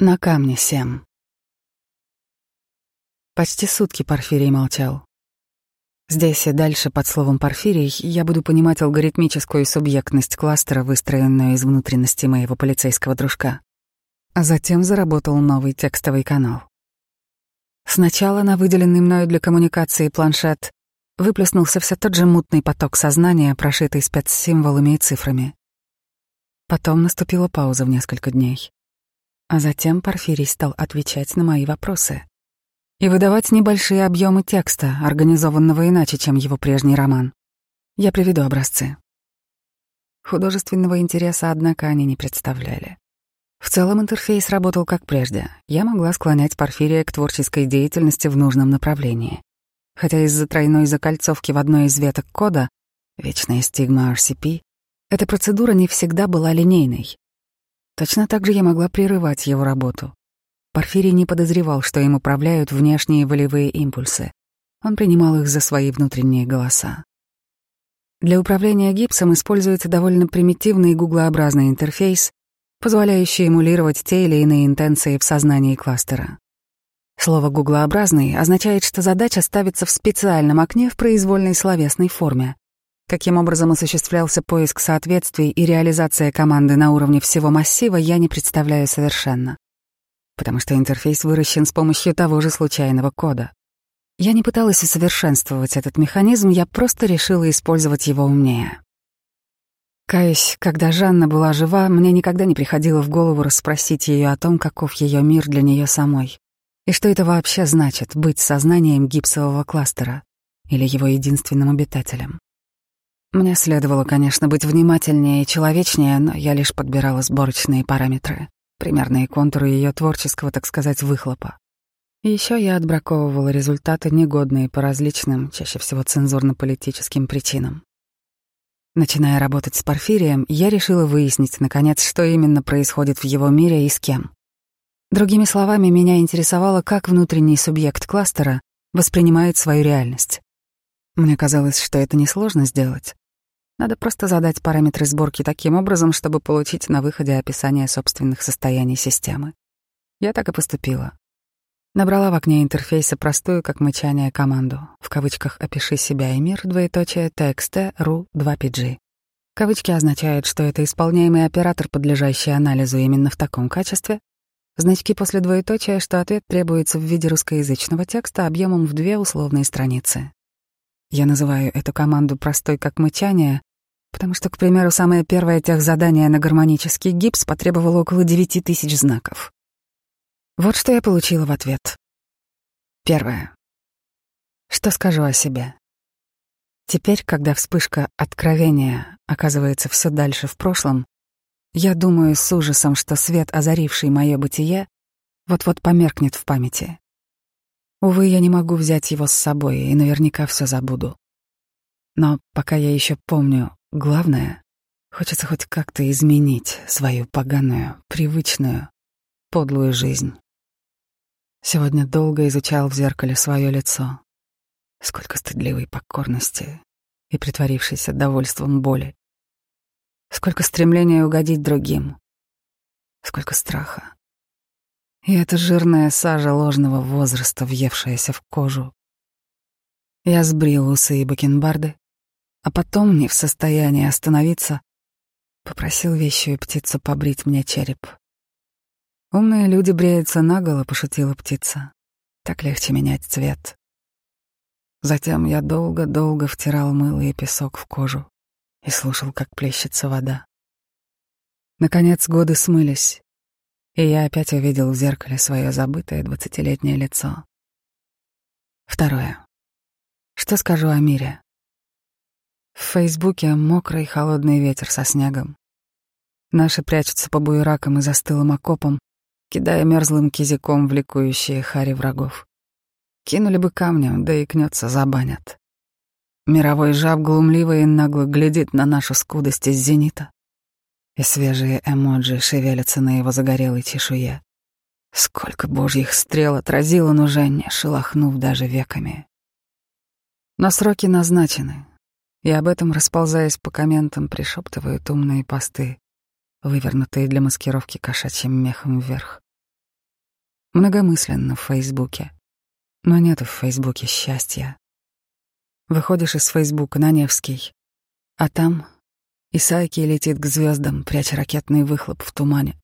На камне семь. Почти сутки Порфирий молчал. Здесь и дальше под словом «Порфирий» я буду понимать алгоритмическую субъектность кластера, выстроенную из внутренности моего полицейского дружка. А затем заработал новый текстовый канал. Сначала на выделенный мною для коммуникации планшет выплеснулся все тот же мутный поток сознания, прошитый спецсимволами и цифрами. Потом наступила пауза в несколько дней. А затем Порфирий стал отвечать на мои вопросы и выдавать небольшие объемы текста, организованного иначе, чем его прежний роман. Я приведу образцы. Художественного интереса, однако, они не представляли. В целом интерфейс работал как прежде. Я могла склонять Порфирия к творческой деятельности в нужном направлении. Хотя из-за тройной закольцовки в одной из веток кода, вечная стигма RCP, эта процедура не всегда была линейной. Точно так же я могла прерывать его работу. Порфирий не подозревал, что им управляют внешние волевые импульсы. Он принимал их за свои внутренние голоса. Для управления гипсом используется довольно примитивный гуглообразный интерфейс, позволяющий эмулировать те или иные интенции в сознании кластера. Слово «гуглообразный» означает, что задача ставится в специальном окне в произвольной словесной форме, Каким образом осуществлялся поиск соответствий и реализация команды на уровне всего массива, я не представляю совершенно. Потому что интерфейс выращен с помощью того же случайного кода. Я не пыталась усовершенствовать этот механизм, я просто решила использовать его умнее. Каюсь, когда Жанна была жива, мне никогда не приходило в голову расспросить ее о том, каков ее мир для нее самой. И что это вообще значит — быть сознанием гипсового кластера или его единственным обитателем. Мне следовало, конечно, быть внимательнее и человечнее, но я лишь подбирала сборочные параметры, примерные контуры ее творческого, так сказать, выхлопа. И еще я отбраковывала результаты, негодные по различным, чаще всего цензурно-политическим причинам. Начиная работать с Порфирием, я решила выяснить, наконец, что именно происходит в его мире и с кем. Другими словами, меня интересовало, как внутренний субъект кластера воспринимает свою реальность. Мне казалось, что это несложно сделать. Надо просто задать параметры сборки таким образом, чтобы получить на выходе описание собственных состояний системы. Я так и поступила. Набрала в окне интерфейса простую, как мычание, команду. В кавычках «Опиши себя и мир», двоеточие «TXT RU 2PG». Кавычки означают, что это исполняемый оператор, подлежащий анализу именно в таком качестве. Значки после двоеточия, что ответ требуется в виде русскоязычного текста объемом в две условные страницы. Я называю эту команду простой как мычание, потому что, к примеру, самое первое техзадание на гармонический гипс потребовало около девяти тысяч знаков. Вот что я получила в ответ. Первое. Что скажу о себе? Теперь, когда вспышка откровения оказывается все дальше в прошлом, я думаю с ужасом, что свет, озаривший мое бытие, вот-вот померкнет в памяти. Увы, я не могу взять его с собой и наверняка все забуду. Но пока я еще помню Главное, хочется хоть как-то изменить свою поганую, привычную, подлую жизнь. Сегодня долго изучал в зеркале свое лицо. Сколько стыдливой покорности и притворившейся довольством боли. Сколько стремления угодить другим. Сколько страха. И эта жирная сажа ложного возраста, въевшаяся в кожу. Я сбрил усы и бакенбарды, а потом, не в состоянии остановиться, попросил вещую птицу побрить мне череп. «Умные люди бреются наголо», — пошутила птица. «Так легче менять цвет». Затем я долго-долго втирал мыло и песок в кожу и слушал, как плещется вода. Наконец годы смылись, и я опять увидел в зеркале свое забытое двадцатилетнее лицо. Второе. Что скажу о мире? В Фейсбуке мокрый холодный ветер со снегом. Наши прячутся по буеракам и застылым окопам, кидая мерзлым кизиком в ликующие хари врагов. Кинули бы камнем, да и кнется забанят. Мировой жаб глумливо и нагло глядит на нашу скудость из зенита, и свежие эмоджи шевелятся на его загорелой чешуе. Сколько божьих стрел отразил он уже, не шелохнув даже веками. Но сроки назначены, и об этом, расползаясь по комментам, пришептывают умные посты, вывернутые для маскировки кошачьим мехом вверх. Многомысленно в Фейсбуке. Но нету в Фейсбуке счастья. Выходишь из Фейсбука на Невский, а там Исайки летит к звездам, пряча ракетный выхлоп в тумане.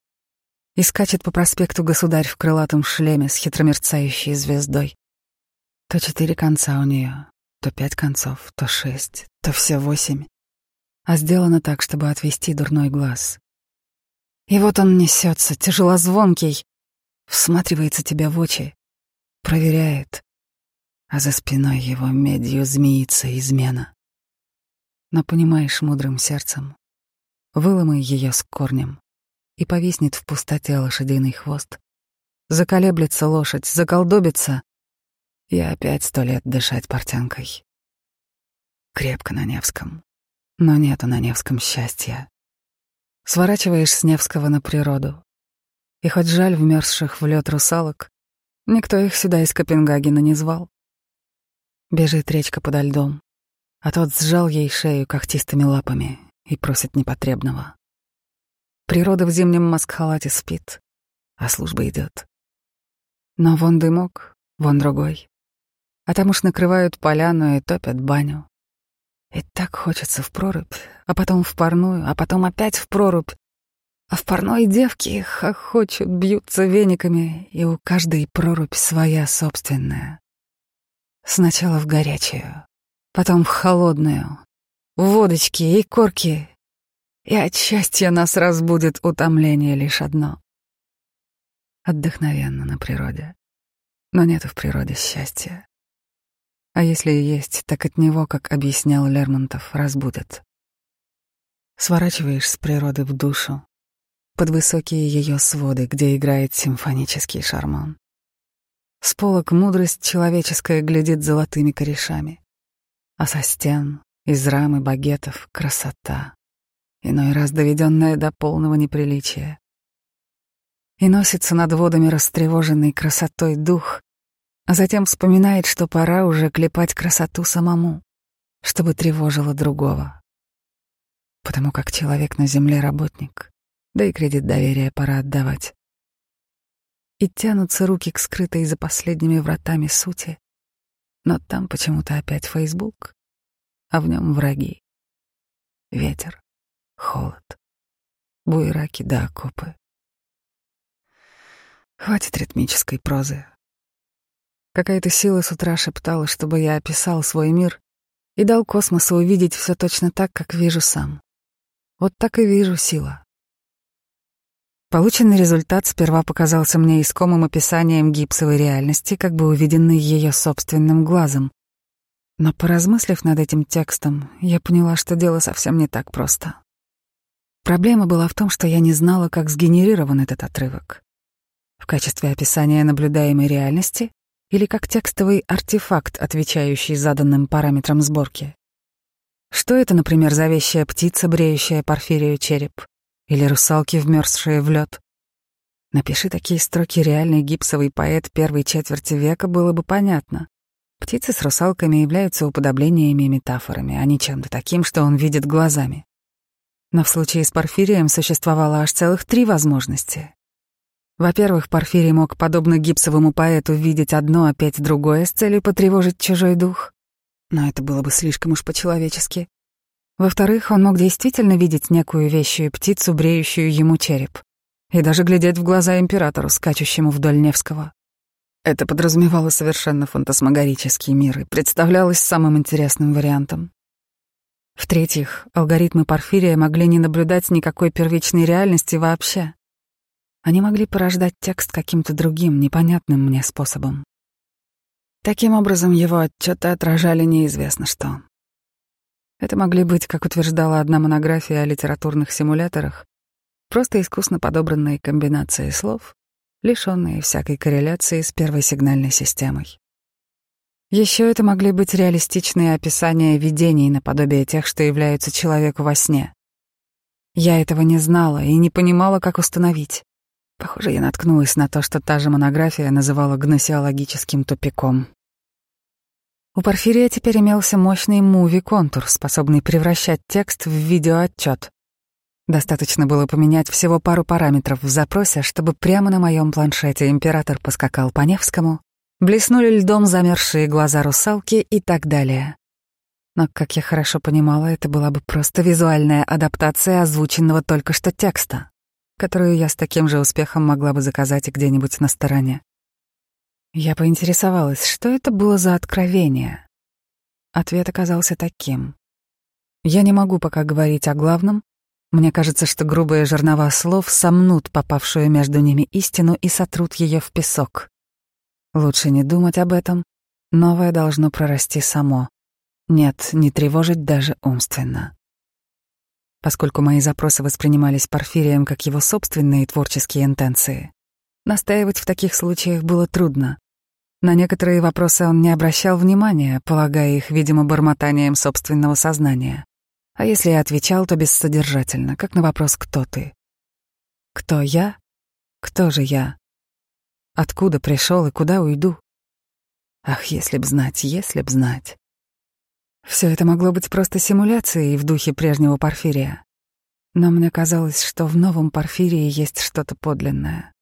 И скачет по проспекту государь в крылатом шлеме с хитромерцающей звездой. То четыре конца у нее, то пять концов, то шесть, то все восемь. А сделано так, чтобы отвести дурной глаз. И вот он несется, тяжелозвонкий, всматривается тебя в очи, проверяет, а за спиной его медью змеится измена. Но понимаешь мудрым сердцем, выломай ее с корнем, и повиснет в пустоте лошадиный хвост. Заколеблется лошадь, заколдобится, и опять сто лет дышать портянкой. Крепко на Невском, но нету на Невском счастья. Сворачиваешь с Невского на природу. И хоть жаль вмерзших в лед русалок, никто их сюда из Копенгагена не звал. Бежит речка подо льдом, а тот сжал ей шею когтистыми лапами и просит непотребного. Природа в зимнем маскхалате спит, а служба идет. Но вон дымок, вон другой. А там уж накрывают поляну и топят баню. И так хочется в прорубь, а потом в парную, а потом опять в прорубь. А в парной девки хохочут, бьются вениками, и у каждой прорубь своя собственная. Сначала в горячую, потом в холодную, в водочки и корки. И от счастья нас разбудит утомление лишь одно. Отдохновенно на природе. Но нет в природе счастья. А если и есть, так от него, как объяснял Лермонтов, разбудят. Сворачиваешь с природы в душу, под высокие ее своды, где играет симфонический шарман. С полок мудрость человеческая глядит золотыми корешами, а со стен, из рамы багетов красота, иной раз доведенная до полного неприличия. И носится над водами растревоженный красотой дух, а затем вспоминает, что пора уже клепать красоту самому, чтобы тревожило другого. Потому как человек на земле работник, да и кредит доверия пора отдавать. И тянутся руки к скрытой за последними вратами сути, но там почему-то опять Фейсбук, а в нем враги. Ветер, холод, буераки да окопы. Хватит ритмической прозы, Какая-то сила с утра шептала, чтобы я описал свой мир и дал космосу увидеть все точно так, как вижу сам. Вот так и вижу сила. Полученный результат сперва показался мне искомым описанием гипсовой реальности, как бы увиденной ее собственным глазом. Но поразмыслив над этим текстом, я поняла, что дело совсем не так просто. Проблема была в том, что я не знала, как сгенерирован этот отрывок. В качестве описания наблюдаемой реальности или как текстовый артефакт, отвечающий заданным параметрам сборки. Что это, например, за вещая птица, бреющая порфирию череп? Или русалки, вмерзшие в лед? Напиши такие строки реальный гипсовый поэт первой четверти века, было бы понятно. Птицы с русалками являются уподоблениями и метафорами, а не чем-то таким, что он видит глазами. Но в случае с Порфирием существовало аж целых три возможности. Во-первых, Порфирий мог, подобно гипсовому поэту, видеть одно, опять другое с целью потревожить чужой дух. Но это было бы слишком уж по-человечески. Во-вторых, он мог действительно видеть некую вещую птицу, бреющую ему череп. И даже глядеть в глаза императору, скачущему вдоль Невского. Это подразумевало совершенно фантасмагорический мир и представлялось самым интересным вариантом. В-третьих, алгоритмы Порфирия могли не наблюдать никакой первичной реальности вообще. Они могли порождать текст каким-то другим, непонятным мне способом. Таким образом, его отчеты отражали неизвестно что. Это могли быть, как утверждала одна монография о литературных симуляторах, просто искусно подобранные комбинации слов, лишенные всякой корреляции с первой сигнальной системой. Еще это могли быть реалистичные описания видений наподобие тех, что являются человеку во сне. Я этого не знала и не понимала, как установить. Похоже, я наткнулась на то, что та же монография называла гносеологическим тупиком. У Порфирия теперь имелся мощный муви-контур, способный превращать текст в видеоотчет. Достаточно было поменять всего пару параметров в запросе, чтобы прямо на моем планшете император поскакал по Невскому, блеснули льдом замерзшие глаза русалки и так далее. Но, как я хорошо понимала, это была бы просто визуальная адаптация озвученного только что текста, которую я с таким же успехом могла бы заказать где-нибудь на стороне. Я поинтересовалась, что это было за откровение. Ответ оказался таким. Я не могу пока говорить о главном. Мне кажется, что грубые жернова слов сомнут попавшую между ними истину и сотрут ее в песок. Лучше не думать об этом. Новое должно прорасти само. Нет, не тревожить даже умственно. Поскольку мои запросы воспринимались Порфирием как его собственные творческие интенции, настаивать в таких случаях было трудно. На некоторые вопросы он не обращал внимания, полагая их, видимо, бормотанием собственного сознания. А если и отвечал, то бессодержательно, как на вопрос «Кто ты?». «Кто я? Кто же я? Откуда пришел и куда уйду?» Ах, если б знать, если б знать. Все это могло быть просто симуляцией в духе прежнего Порфирия. Но мне казалось, что в новом Порфирии есть что-то подлинное.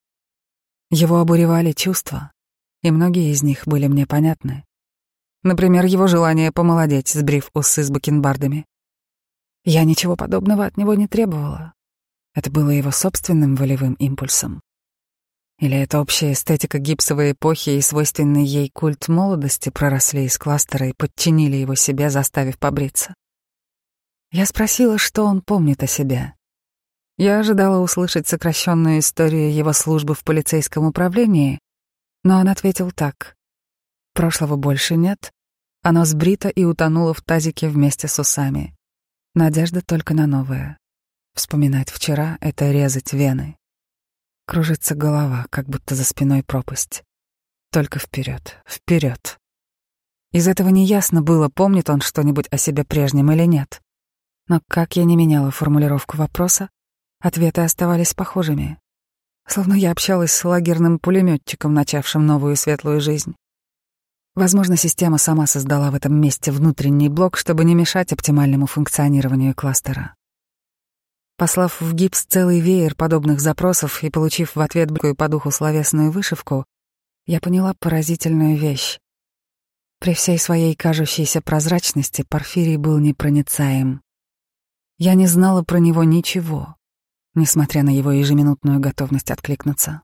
Его обуревали чувства, и многие из них были мне понятны. Например, его желание помолодеть, сбрив усы с бакенбардами. Я ничего подобного от него не требовала. Это было его собственным волевым импульсом. Или это общая эстетика гипсовой эпохи и свойственный ей культ молодости проросли из кластера и подчинили его себе, заставив побриться? Я спросила, что он помнит о себе. Я ожидала услышать сокращенную историю его службы в полицейском управлении, но он ответил так. Прошлого больше нет, оно сбрито и утонуло в тазике вместе с усами. Надежда только на новое. Вспоминать вчера — это резать вены. Кружится голова, как будто за спиной пропасть. Только вперед, вперед. Из этого неясно было, помнит он что-нибудь о себе прежнем или нет. Но как я не меняла формулировку вопроса, ответы оставались похожими. Словно я общалась с лагерным пулеметчиком, начавшим новую светлую жизнь. Возможно, система сама создала в этом месте внутренний блок, чтобы не мешать оптимальному функционированию кластера. Послав в гипс целый веер подобных запросов и получив в ответ близкую по духу словесную вышивку, я поняла поразительную вещь. При всей своей кажущейся прозрачности Порфирий был непроницаем. Я не знала про него ничего, несмотря на его ежеминутную готовность откликнуться.